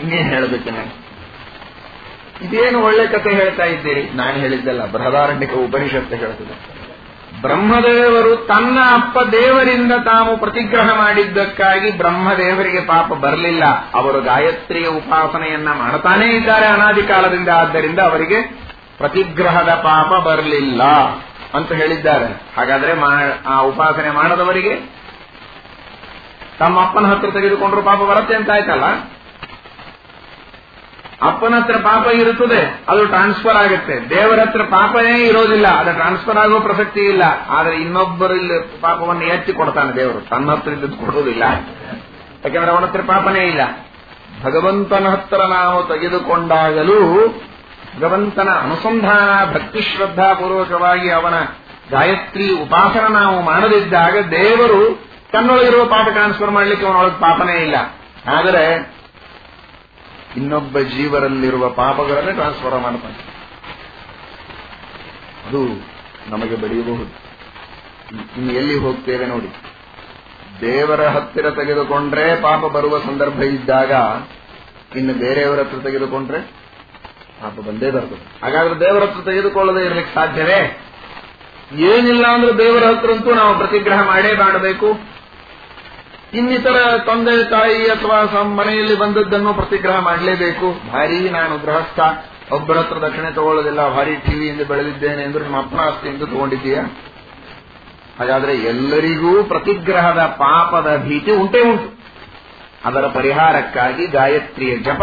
ಇನ್ನೇನು ಹೇಳಬೇಕು ನಾನು? ಇದೇನು ಒಳ್ಳೆ ಕಥೆ ಹೇಳ್ತಾ ಇದ್ದೀರಿ? ನಾನು ಹೇಳಿದ್ದಲ್ಲ ಬೃಹದಾರಣ್ಯಕ ಉಪನಿಷತ್ತು ಹೇಳ್ತದೆ. ಬ್ರಹ್ಮದೇವರು ತನ್ನ ಅಪ್ಪ ದೇವರಿಂದ ತಾವು ಪ್ರತಿಗ್ರಹ ಮಾಡಿದ್ದಕ್ಕಾಗಿ ಬ್ರಹ್ಮದೇವರಿಗೆ ಪಾಪ ಬರಲಿಲ್ಲ. ಅವರು ಗಾಯತ್ರಿಯ ಉಪಾಸನೆಯನ್ನ ಮಾಡ್ತಾನೇ ಇದ್ದಾರೆ ಅನಾದಿ ಕಾಲದಿಂದ. ಆದ್ದರಿಂದ ಅವರಿಗೆ ಪ್ರತಿಗ್ರಹದ ಪಾಪ ಬರಲಿಲ್ಲ ಅಂತ ಹೇಳಿದ್ದಾರೆ. ಹಾಗಾದ್ರೆ ಆ ಉಪಾಸನೆ ಮಾಡದವರಿಗೆ ತಮ್ಮ ಅಪ್ಪನ ಹತ್ರ ತೆಗೆದುಕೊಂಡ್ರು ಪಾಪ ಬರುತ್ತೆ ಅಂತ ಆಯ್ತಲ್ಲ? ಅಪ್ಪನ ಹತ್ರ ಪಾಪ ಇರುತ್ತದೆ, ಅದು ಟ್ರಾನ್ಸ್ಫರ್ ಆಗುತ್ತೆ. ದೇವರ ಹತ್ರ ಪಾಪನೇ ಇರೋದಿಲ್ಲ, ಅದು ಟ್ರಾನ್ಸ್ಫರ್ ಆಗೋ ಪ್ರಸಕ್ತಿ ಇಲ್ಲ. ಆದ್ರೆ ಇನ್ನೊಬ್ಬರಲ್ಲಿ ಪಾಪವನ್ನು ಎತ್ತಿ ಕೊಡ್ತಾನೆ ದೇವರು. ತನ್ನ ಹತ್ರ ಇದ್ದದ್ದು ಕೊಡುವುದಿಲ್ಲ. ಯಾಕಂದ್ರೆ ಅವನ ಹತ್ರ ಪಾಪನೇ ಇಲ್ಲ. ಭಗವಂತನ ಹತ್ರ ನಾವು ತೆಗೆದುಕೊಂಡಾಗಲೂ ಭಗವಂತನ ಅನುಸಂಧಾನ, ಭಕ್ತಿ ಶ್ರದ್ಧಾಪೂರ್ವಕವಾಗಿ ಅವನ ಗಾಯತ್ರಿ ಉಪಾಸನ ನಾವು ಮಾಡದಿದ್ದಾಗ ದೇವರು ತನ್ನೊಳಗಿರುವ ಪಾಪ ಟ್ರಾನ್ಸ್ಫರ್ ಮಾಡಲಿಕ್ಕೆ ಅವನೊಳಗೆ ಪಾಪನೇ ಇಲ್ಲ. ಆದರೆ ಇನ್ನೊಬ್ಬ ಜೀವರಲ್ಲಿರುವ ಪಾಪಗಳನ್ನೇ ಟ್ರಾನ್ಸ್ಫರ್ ಮಾಡ್ತಾನೆ ಅದು ನಮಗೆ ಬೆಳೆಯಬಹುದು ಇನ್ನು ಎಲ್ಲಿ ಹೋಗ್ತೇವೆ ನೋಡಿ. ದೇವರ ಹತ್ತಿರ ತೆಗೆದುಕೊಂಡ್ರೆ ಪಾಪ ಬರುವ ಸಂದರ್ಭ ಇದ್ದಾಗ, ಇನ್ನು ಬೇರೆಯವರ ಹತ್ರ ತೆಗೆದುಕೊಂಡ್ರೆ ಪಾಪ ಬಂದೇ ಬರ್ತದೆ. ಹಾಗಾದ್ರೆ ದೇವರ ಹತ್ರ ತೆಗೆದುಕೊಳ್ಳದೆ ಇರಲಿಕ್ಕೆ ಸಾಧ್ಯವೇ? ಏನಿಲ್ಲ ಅಂದ್ರೆ ದೇವರ ಹತ್ರ ಅಂತೂ ನಾವು ಪ್ರತಿಗ್ರಹ ಮಾಡೇ ಮಾಡಬೇಕು. ಇನ್ನಿತರ ತಂದೆ ತಾಯಿ ಅಥವಾ ಮನೆಯಲ್ಲಿ ಬಂದದ್ದನ್ನು ಪ್ರತಿಗ್ರಹ ಮಾಡಲೇಬೇಕು. ಭಾರಿ ನಾನು ಗೃಹಸ್ಥ. ಒಬ್ಬರ ಹತ್ರ ದಕ್ಷಿಣೆ ತಗೊಳ್ಳೋದಿಲ್ಲ. ಭಾರಿ ಟಿವಿಯಿಂದ ಬೆಳೆದಿದ್ದೇನೆ ಎಂದು ನಿಮ್ಮ ಅಪ್ಪನ ಎಂದು ತಗೊಂಡಿದ್ದೀಯ? ಹಾಗಾದ್ರೆ ಎಲ್ಲರಿಗೂ ಪ್ರತಿಗ್ರಹದ ಪಾಪದ ಭೀತಿ ಉಂಟೇ ಉಂಟು. ಅದರ ಪರಿಹಾರಕ್ಕಾಗಿ ಗಾಯತ್ರಿಯ ಜಪ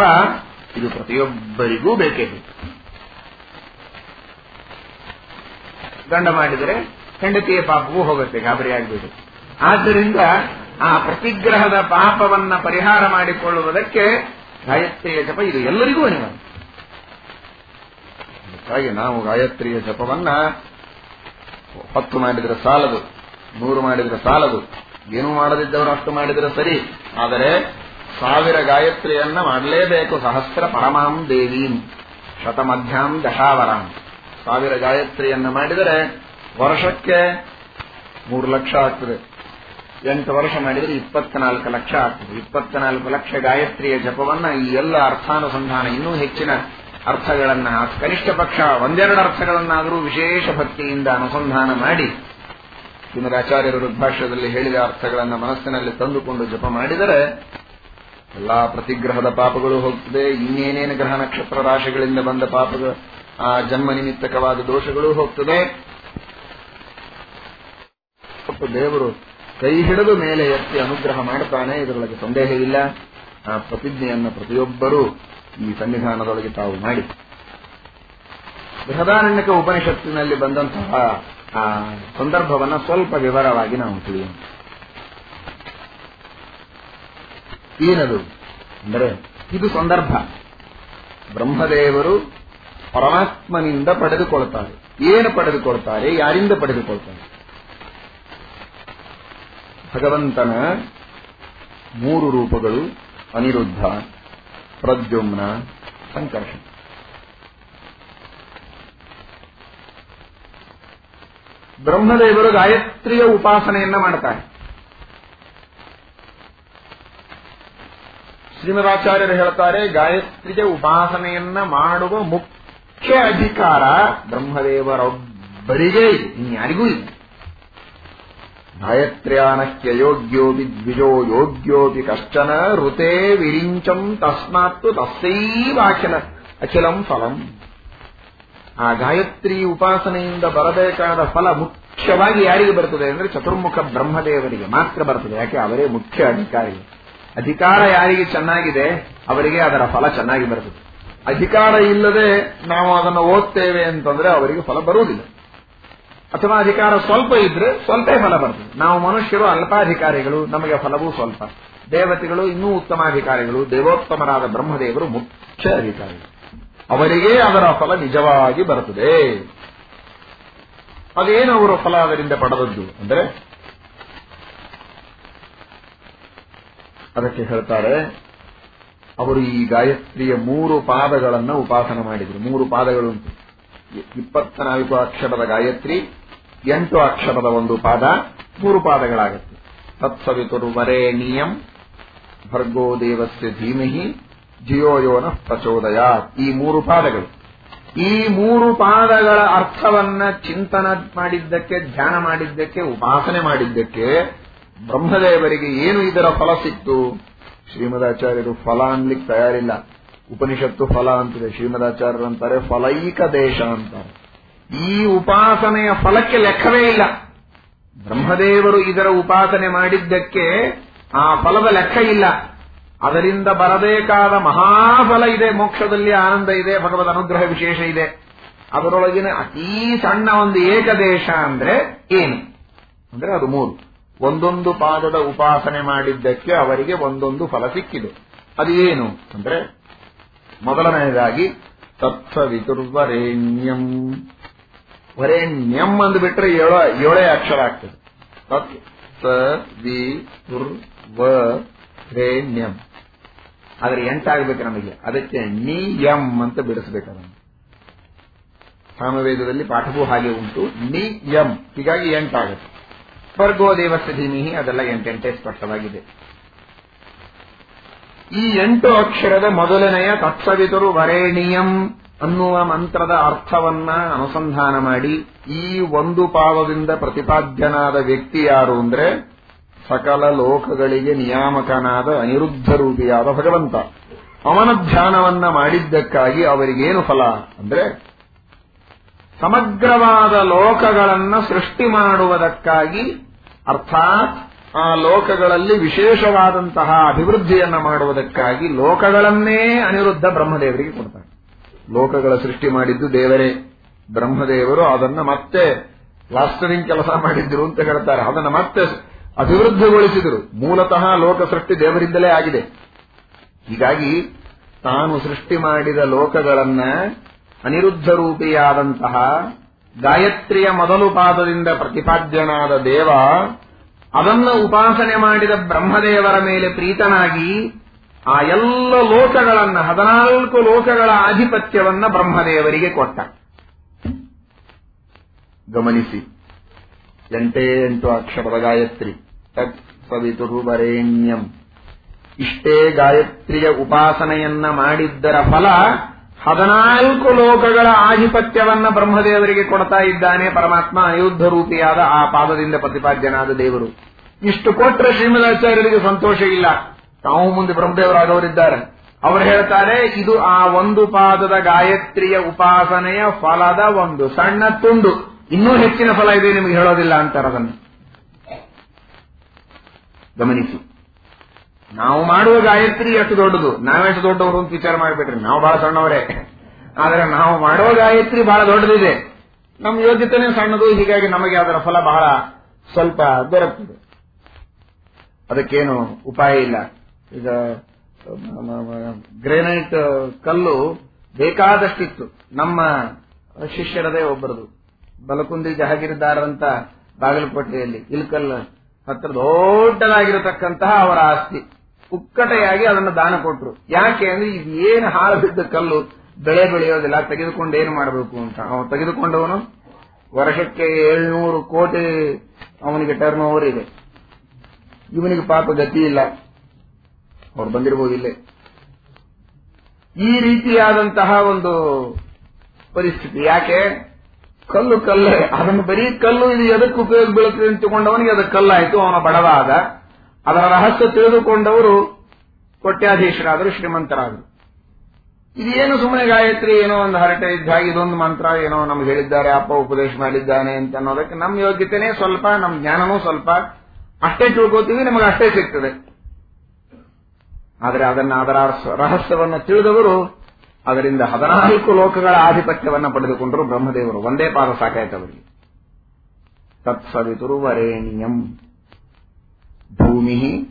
ಇದು ಪ್ರತಿಯೊಬ್ಬರಿಗೂ ಬೇಕೇ ಬೇಕು. ಗಂಡ ಮಾಡಿದರೆ ಹೆಂಡತಿಯ ಪಾಪವೂ ಹೋಗುತ್ತೆ ಗಾಬರಿಯಾಗಬೇಕು ಆದ್ದರಿಂದ ಆ ಪ್ರತಿಗ್ರಹದ ಪಾಪವನ್ನ ಪರಿಹಾರ ಮಾಡಿಕೊಳ್ಳುವುದಕ್ಕೆ ಗಾಯತ್ರಿಯ ಜಪ ಇದು ಎಲ್ಲರಿಗೂ ಅನಿವಾರ್ಯ. ನಾವು ಗಾಯತ್ರಿಯ ಜಪವನ್ನ ಹತ್ತು ಮಾಡಿದರೆ ಸಾಲದು, ನೂರು ಮಾಡಿದರೆ ಸಾಲದು, ಏನು ಮಾಡದಿದ್ದವರು ಅಷ್ಟು ಮಾಡಿದ್ರೆ ಸರಿ, ಆದರೆ ಸಾವಿರ ಗಾಯತ್ರಿಯನ್ನ ಮಾಡಲೇಬೇಕು, ಸಹಸ್ರ ಪರಮಾಂ ದೇವೀಂ, ಶತಮಧ್ಯಾಂ ದಶಾವರಾಂ ಸಾವಿರ ಗಾಯತ್ರಿಯನ್ನ ಮಾಡಿದರೆ ವರ್ಷಕ್ಕೆ ಮೂರು ಲಕ್ಷ ಆಗ್ತದೆ. ಎಂಟು ವರ್ಷ ಮಾಡಿದರೆ ಇಪ್ಪತ್ನಾಲ್ಕು ಲಕ್ಷ ಆಗ್ತದೆ. ಇಪ್ಪತ್ನಾಲ್ಕು ಲಕ್ಷ ಗಾಯತ್ರಿಯ ಜಪವನ್ನ ಈ ಎಲ್ಲ ಅರ್ಥಾನುಸಂಧಾನ ಇನ್ನೂ ಹೆಚ್ಚಿನ ಅರ್ಥಗಳನ್ನ, ಕನಿಷ್ಠ ಪಕ್ಷ ಒಂದೆರಡು ಅರ್ಥಗಳನ್ನಾದರೂ ವಿಶೇಷ ಭಕ್ತಿಯಿಂದ ಅನುಸಂಧಾನ ಮಾಡಿ ಶ್ರೀಮದಾಚಾರ್ಯರು ರುದ್ಭಾಷ್ಯದಲ್ಲಿ ಹೇಳಿದ ಅರ್ಥಗಳನ್ನು ಮನಸ್ಸಿನಲ್ಲಿ ತಂದುಕೊಂಡು ಜಪ ಮಾಡಿದರೆ ಎಲ್ಲಾ ಪ್ರತಿಗ್ರಹದ ಪಾಪಗಳು ಹೋಗ್ತದೆ. ಇನ್ನೇನೇನು ಗ್ರಹ ನಕ್ಷತ್ರ ರಾಶಿಗಳಿಂದ ಬಂದ ಪಾಪಗಳು, ಆ ಜನ್ಮ ನಿಮಿತ್ತಕವಾದ ದೋಷಗಳು ಹೋಗ್ತದೆ. ದೇವರು ಕೈ ಹಿಡಿದು ಮೇಲೆ ಎತ್ತಿ ಅನುಗ್ರಹ ಮಾಡುತ್ತಾನೆ ಇದರೊಳಗೆ ಸಂದೇಹವಿಲ್ಲ. ಆ ಪ್ರತಿಜ್ಞೆಯನ್ನು ಪ್ರತಿಯೊಬ್ಬರೂ ಈ ಸನ್ನಿಧಾನದೊಳಗೆ ತಾವು ಮಾಡಿ ಬೃಹದಾರಣ್ಯಕ ಉಪನಿಷತ್ತಿನಲ್ಲಿ ಬಂದಂತಹ ಆ ಸಂದರ್ಭವನ್ನು ಸ್ವಲ್ಪ ವಿವರವಾಗಿ ನಾವು ತಿಳಿಯೋಣ. ಏನದು? ಅಂದರೆ, ಇದು ಸಂದರ್ಭ. ಬ್ರಹ್ಮದೇವರು ಪರಮಾತ್ಮನಿಂದ ಪಡೆದುಕೊಳ್ತಾರೆ. ಏನು ಪಡೆದುಕೊಳ್ತಾರೆ? ಯಾರಿಂದ ಪಡೆದುಕೊಳ್ತಾರೆ? ಭಗವಂತನ ಮೂರು ರೂಪಗಳು, ಅನಿರುದ್ಧ, ಪ್ರದ್ಯುಮ್ನ ಸಂಕರ್ಷಣ ಬ್ರಹ್ಮದೇವರು ಗಾಯತ್ರಿಯ ಉಪಾಸನೆಯನ್ನ ಮಾಡ್ತಾರೆ. ಶ್ರೀಮದಾಚಾರ್ಯರು ಹೇಳ್ತಾರೆ ಗಾಯತ್ರಿಯ ಉಪಾಸನೆಯನ್ನ ಮಾಡುವ ಮುಖ್ಯ ಅಧಿಕಾರ ಬ್ರಹ್ಮದೇವರೊಬ್ಬರಿಗೇ ಇನ್ಯಾರಿಗೂ ಇಲ್ಲ. ಗಾಯತ್ರ್ಯಾನಕ್ಯ ಯೋಗ್ಯೋಪಿ ದ್ವಿಜೋ ಯೋಗ್ಯೋಪಿ ಕಷ್ಟನ ಋತೆ ವಿರಿಂಚಂ ತಸ್ಮಾತ್ತು ತಸ್ಸೈವಾಖಿಲ ಅಖಿಲಂ ಫಲಂ. ಆ ಗಾಯತ್ರಿ ಉಪಾಸನೆಯಿಂದ ಬರಬೇಕಾದ ಫಲ ಮುಖ್ಯವಾಗಿ ಯಾರಿಗೆ ಬರ್ತದೆ ಅಂದ್ರೆ ಚತುರ್ಮುಖ ಬ್ರಹ್ಮದೇವರಿಗೆ ಮಾತ್ರ ಬರ್ತದೆ. ಯಾಕೆ? ಅವರೇ ಮುಖ್ಯ ಅಧಿಕಾರಿ ಅಧಿಕಾರ ಯಾರಿಗೆ ಚೆನ್ನಾಗಿದೆ, ಅವರಿಗೆ ಅದರ ಫಲ ಚೆನ್ನಾಗಿ ಬರ್ತದೆ. ಅಧಿಕಾರ ಇಲ್ಲದೆ ನಾವು ಅದನ್ನು ಓದ್ತೇವೆ ಅಂತಂದ್ರೆ ಅವರಿಗೆ ಫಲ ಬರುವುದಿಲ್ಲ. ಅಥವಾ ಅಧಿಕಾರ ಸ್ವಲ್ಪ ಇದ್ರೆ ಸ್ವಲ್ಪ ಫಲ ಬರ್ತದೆ. ನಾವು ಮನುಷ್ಯರು ಅಲ್ಪಾಧಿಕಾರಿಗಳು, ನಮಗೆ ಫಲವೂ ಸ್ವಲ್ಪ. ದೇವತೆಗಳು ಇನ್ನೂ ಉತ್ತಮಾಧಿಕಾರಿಗಳು, ದೇವೋತ್ತಮರಾದ ಬ್ರಹ್ಮದೇವರು ಮುಖ್ಯ ಅಧಿಕಾರಿಗಳು. ಅವರಿಗೆ ಅದರ ಫಲ ನಿಜವಾಗಿ ಬರುತ್ತದೆ. ಅದೇನು ಅವರು ಫಲ ಅದರಿಂದ ಪಡೆದದ್ದು ಅಂದ್ರೆ? ಅದಕ್ಕೆ ಹೇಳ್ತಾರೆ, ಅವರು ಈ ಗಾಯತ್ರಿಯ ಮೂರು ಪಾದಗಳನ್ನು ಉಪಾಸನ ಮಾಡಿದರು. ಮೂರು ಪಾದಗಳು ಉಂಟು ಇಪ್ಪತ್ನಾಲ್ಕು ಅಕ್ಷರದ ಗಾಯತ್ರಿ, ಎಂಟು ಅಕ್ಷರದ ಒಂದು ಪಾದ, ಮೂರು ಪಾದಗಳಾಗುತ್ತೆ. ತತ್ಸವಿತುರ್ವರೇಣಿಯಂ ಭರ್ಗೋ ದೇವಸ್ಯ ಧೀಮಹಿ ಜಿಯೋಯೋನ ಪ್ರಚೋದಯ ಈ ಮೂರು ಪಾದಗಳು. ಈ ಮೂರು ಪಾದಗಳ ಅರ್ಥವನ್ನ ಚಿಂತನ ಮಾಡಿದ್ದಕ್ಕೆ, ಧ್ಯಾನ ಮಾಡಿದ್ದಕ್ಕೆ, ಉಪಾಸನೆ ಮಾಡಿದ್ದಕ್ಕೆ ಬ್ರಹ್ಮದೇವರಿಗೆ ಏನು ಇದರ ಫಲ ಸಿಕ್ತು? ಶ್ರೀಮದಾಚಾರ್ಯರು ಫಲ ಅನ್ಲಿಕ್ಕೆ ತಯಾರಿಲ್ಲ. ಉಪನಿಷತ್ತು ಫಲ ಅಂತಿದೆ ಶ್ರೀಮದಾಚಾರ್ಯರು ಅಂತಾರೆ ಫಲೈಕ ದೇಶ ಅಂತಾರೆ ಈ ಉಪಾಸನೆಯ ಫಲಕ್ಕೆ ಲೆಕ್ಕವೇ ಇಲ್ಲ. ಬ್ರಹ್ಮದೇವರು ಇದರ ಉಪಾಸನೆ ಮಾಡಿದ್ದಕ್ಕೆ ಆ ಫಲದ ಲೆಕ್ಕ ಇಲ್ಲ. ಅದರಿಂದ ಬರಬೇಕಾದ ಮಹಾಫಲ ಇದೆ, ಮೋಕ್ಷದಲ್ಲಿ ಆನಂದ ಇದೆ, ಭಗವದ್ ಅನುಗ್ರಹ ವಿಶೇಷ ಇದೆ. ಅದರೊಳಗಿನ ಅತೀ ಸಣ್ಣ ಒಂದು ಏಕದೇಶ ಅಂದ್ರೆ ಏನು? ಅಂದ್ರೆ ಅದು ಮೂರು. ಒಂದೊಂದು ಪಾದದ ಉಪಾಸನೆ ಮಾಡಿದ್ದಕ್ಕೆ ಅವರಿಗೆ ಒಂದೊಂದು ಫಲ ಸಿಕ್ಕಿದೆ. ಅದು ಏನು? ಅಂದ್ರೆ ಮೊದಲನೆಯದಾಗಿ ತತ್ಸವಿತುರ್ವರೇಣ್ಯಂ ವರೇಣ್ಯಂ ಅಂದ್ಬಿಟ್ರೆ ಏಳೋ ಏಳೇ ಅಕ್ಷರ ಆಗ್ತದೆ. ತತ್ ವಿ ವ ರೇಣ್ಯಂ ಆದ್ರೆ ಎಂಟಾಗಬೇಕು ನಮಗೆ? ಅದಕ್ಕೆ ನಿಯಂ ಅಂತ ಬಿಡಿಸಬೇಕು ಅದನ್ನು. ಸಾಮವೇದದಲ್ಲಿ ಪಾಠವೂ ಹಾಗೆ ಉಂಟು. ನಿಯಂ. ಹೀಗಾಗಿ ಎಂಟಾಗುತ್ತೆ. ಸ್ವರ್ಗೋ ದೇವಸ್ಯ ಧೀಮಿಹಿ, ಅದೆಲ್ಲ ಎಂಟೆಂಟೇ ಸ್ಪಷ್ಟವಾಗಿದೆ. ಈ ಎಂಟು ಅಕ್ಷರದ ಮೊದಲನೆಯ ತತ್ಸವಿತರು ವರೇಣಿಯಂ ಅನ್ನುವ ಮಂತ್ರದ ಅರ್ಥವನ್ನ ಅನುಸಂಧಾನ ಮಾಡಿ ಈ ಒಂದು ಪಾವದಿಂದ ಪ್ರತಿಪಾದ್ಯನಾದ ವ್ಯಕ್ತಿ ಯಾರು ಅಂದ್ರೆ ಸಕಲ ಲೋಕಗಳಿಗೆ ನಿಯಾಮಕನಾದ ಅನಿರುದ್ಧ ರೂಪಿಯಾದ ಭಗವಂತ. ಅವನ ಧ್ಯಾನವನ್ನ ಮಾಡಿದ್ದಕ್ಕಾಗಿ ಅವರಿಗೇನು ಫಲ ಅಂದ್ರೆ ಸಮಗ್ರವಾದ ಲೋಕಗಳನ್ನ ಸೃಷ್ಟಿ ಮಾಡುವುದಕ್ಕಾಗಿ ಅರ್ಥಾತ್ ಆ ಲೋಕಗಳಲ್ಲಿ ವಿಶೇಷವಾದಂತಹ ಅಭಿವೃದ್ಧಿಯನ್ನ ಮಾಡುವುದಕ್ಕಾಗಿ ಲೋಕಗಳನ್ನೇ ಅನಿರುದ್ಧ ಬ್ರಹ್ಮದೇವರಿಗೆ ಕೊಡ್ತಾನೆ ಲೋಕಗಳ ಸೃಷ್ಟಿ ಮಾಡಿದ್ದು ದೇವರೇ. ಬ್ರಹ್ಮದೇವರು ಅದನ್ನ ಮತ್ತೆ ಪ್ಲಾಸ್ಟರಿಂಗ್ ಕೆಲಸ ಮಾಡಿದ್ರು ಅಂತ ಹೇಳ್ತಾರೆ. ಅದನ್ನ ಮತ್ತೆ ಅಭಿವೃದ್ಧಿಗೊಳಿಸಿದರು. ಮೂಲತಃ ಲೋಕ ಸೃಷ್ಟಿ ದೇವರಿಂದಲೇ ಆಗಿದೆ. ಹೀಗಾಗಿ ತಾನು ಸೃಷ್ಟಿ ಮಾಡಿದ ಲೋಕಗಳನ್ನ ಅನಿರುದ್ಧ ರೂಪಿಯಾದಂತಹ ಗಾಯತ್ರಿಯ ಮೊದಲು ಪಾದದಿಂದ ಪ್ರತಿಪಾದ್ಯನಾದ ದೇವ ಅದನ್ನ ಉಪಾಸನೆ ಮಾಡಿದ ಬ್ರಹ್ಮದೇವರ ಮೇಲೆ ಪ್ರೀತನಾಗಿ ಆ ಎಲ್ಲ ಲೋಕಗಳನ್ನ, ಹದಿನಾಲ್ಕು ಲೋಕಗಳ ಆಧಿಪತ್ಯವನ್ನ ಬ್ರಹ್ಮದೇವರಿಗೆ ಕೊಟ್ಟ. ಗಮನಿಸಿ. ಎಂಟೇ ಎಂಟು ಅಕ್ಷರದ ಗಾಯತ್ರಿ. ತತ್ ಸವಿತುರು ಇಷ್ಟೇ ಗಾಯತ್ರಿಯ ಉಪಾಸನೆಯನ್ನ ಮಾಡಿದ್ದರ ಫಲ ಹದಿನಾಲ್ಕು ಲೋಕಗಳ ಆಧಿಪತ್ಯವನ್ನ ಬ್ರಹ್ಮದೇವರಿಗೆ ಕೊಡ್ತಾ ಇದ್ದಾನೆ ಪರಮಾತ್ಮ, ಅಯೋಧ್ಯ ರೂಪಿಯಾದ ಆ ಪಾದದಿಂದ ಪ್ರತಿಪಾದ್ಯನಾದ ದೇವರು. ಇಷ್ಟು ಕೊಟ್ಟರೆ ಶ್ರೀಮದಾಚಾರ್ಯರಿಗೆ ಸಂತೋಷ ಇಲ್ಲ. ತಾವು ಮುಂದೆ ಬ್ರಹ್ಮದೇವರಾದವರಿದ್ದಾರೆ. ಅವರು ಹೇಳ್ತಾರೆ, ಇದು ಆ ಒಂದು ಪಾದದ ಗಾಯತ್ರಿಯ ಉಪಾಸನೆಯ ಫಲದ ಒಂದು ಸಣ್ಣ ತುಂಡು. ಇನ್ನೂ ಹೆಚ್ಚಿನ ಫಲ ಇದೆ ನಿಮಗೆ ಹೇಳೋದಿಲ್ಲ ಅಂತಾರೆ ಅದನ್ನು ಗಮನಿಸಿ. ನಾವು ಮಾಡುವ ಗಾಯತ್ರಿ ಎಷ್ಟು ದೊಡ್ಡದು. ನಾವೆಷ್ಟು ದೊಡ್ಡವರು ಅಂತ ವಿಚಾರ ಮಾಡಿಬಿಟ್ರಿ ನಾವು ಬಹಳ ಸಣ್ಣವರೇ. ಆದರೆ ನಾವು ಮಾಡುವ ಗಾಯತ್ರಿ ಬಹಳ ದೊಡ್ಡದಿದೆ. ನಮ್ಮ ಯೋಗ್ಯತೆನೇ ಸಣ್ಣದು, ಹೀಗಾಗಿ ನಮಗೆ ಅದರ ಫಲ ಬಹಳ ಸ್ವಲ್ಪ ದೊರಕ್ತದೆ. ಅದಕ್ಕೇನು ಉಪಾಯ ಇಲ್ಲ. ಈಗ ಗ್ರೇನೈಟ್ ಕಲ್ಲು ಬೇಕಾದಷ್ಟಿತ್ತು. ನಮ್ಮ ಶಿಷ್ಯರದೇ ಒಬ್ಬರದು. ಬಲಕುಂದಿ ಜಹಗೀರ್ದಾರಂತ ಬಾಗಲಕೋಟೆಯಲ್ಲಿ ಇಲ್ಕಲ್ ಹತ್ರ ದೊಡ್ಡದಾಗಿರತಕ್ಕಂತಹ ಅವರ ಆಸ್ತಿ. ಉಕ್ಕಟೆಯಾಗಿ ಅದನ್ನು ದಾನ ಕೊಟ್ಟರು ಯಾಕೆ ಅಂದ್ರೆ ಇದು ಏನು ಹಾಳು ಬಿದ್ದ ಕಲ್ಲು, ಬೆಳೆ ಬೆಳೆಯೋದಿಲ್ಲ, ತೆಗೆದುಕೊಂಡು ಏನು ಮಾಡಬೇಕು ಅಂತ. ಅವನು ತೆಗೆದುಕೊಂಡವನು ವರ್ಷಕ್ಕೆ ಏಳ್ನೂರು ಕೋಟಿ ಅವನಿಗೆ ಟರ್ನ್ ಓವರ್ ಇದೆ. ಇವನಿಗೆ ಪಾಪ ಗತಿ ಇಲ್ಲ. ಅವ್ರು ಬಂದಿರಬಹುದಿಲ್ಲೇ ಈ ರೀತಿಯಾದಂತಹ ಒಂದು ಪರಿಸ್ಥಿತಿ. ಯಾಕೆ? ಕಲ್ಲು ಕಲ್ಲೇ. ಅದನ್ನು ಬರೀ ಕಲ್ಲು ಇದು ಎದಕ್ಕೆ ಉಪಯೋಗ ಬೀಳುತ್ತದೆ ಅಂತ ತಗೊಂಡವನಿಗೆ ಅದು ಕಲ್ಲಾಯಿತು. ಅವನ ಬಡವಾದ. ಅದರ ರಹಸ್ಯ ತಿಳಿದುಕೊಂಡವರು ಕೋಟ್ಯಾಧೀಶರಾದರು, ಶ್ರೀಮಂತರಾದರು. ಇದೇನು ಸುಮ್ಮನೆ ಗಾಯತ್ರಿ, ಏನೋ ಒಂದು ಹರಟೆ ಇದ್ದಾಗ ಇದೊಂದು ಮಂತ್ರ, ಏನೋ ನಮ್ಗೆ ಹೇಳಿದ್ದಾರೆ, ಅಪ್ಪ ಉಪದೇಶ ಮಾಡಿದ್ದಾನೆ ಅಂತ ಅನ್ನೋದಕ್ಕೆ ನಮ್ಮ ಯೋಗ್ಯತೆನೇ ಸ್ವಲ್ಪ, ನಮ್ಮ ಜ್ಞಾನನೂ ಸ್ವಲ್ಪ. ಅಷ್ಟೇ ತಿಳ್ಕೋತೀವಿ, ನಮಗೆ ಅಷ್ಟೇ ಸಿಗ್ತದೆ. ಆದರೆ ಅದನ್ನ, ಅದರ ರಹಸ್ಯವನ್ನು ತಿಳಿದವರು ಅದರಿಂದ ಹದಿನಾಲ್ಕು ಲೋಕಗಳ ಆಧಿಪತ್ಯವನ್ನು ಪಡೆದುಕೊಂಡರು ಬ್ರಹ್ಮದೇವರು. ಒಂದೇ ಪಾದ ಸಾಕಾಯ್ತವರಿಗೆ. ತತ್ಸವಿತುರು ವರೇಣ್ಯಂ ಭೂಮಿ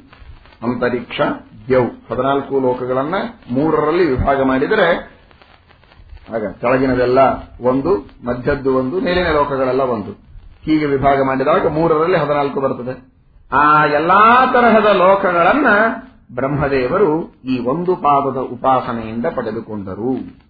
ಅಂತರಿಕ್ಷ ದ್ಯೌ ಹದಿನಾಲ್ಕು ಲೋಕಗಳನ್ನ ಮೂರರಲ್ಲಿ ವಿಭಾಗ ಮಾಡಿದರೆ, ಆಗ ಕೆಳಗಿನದೆಲ್ಲ ಒಂದು, ಮಧ್ಯದ್ದು ಒಂದು, ಮೇಲಿನ ಲೋಕಗಳೆಲ್ಲ ಒಂದು. ಹೀಗೆ ವಿಭಾಗ ಮಾಡಿದಾಗ ಮೂರರಲ್ಲಿ ಹದಿನಾಲ್ಕು ಬರುತ್ತದೆ ಆ ಎಲ್ಲಾ ತರಹದ ಲೋಕಗಳನ್ನ ಬ್ರಹ್ಮದೇವರು ಈ ಒಂದು ಪಾದದ ಉಪಾಸನೆಯಿಂದ ಪಡೆದುಕೊಂಡರು.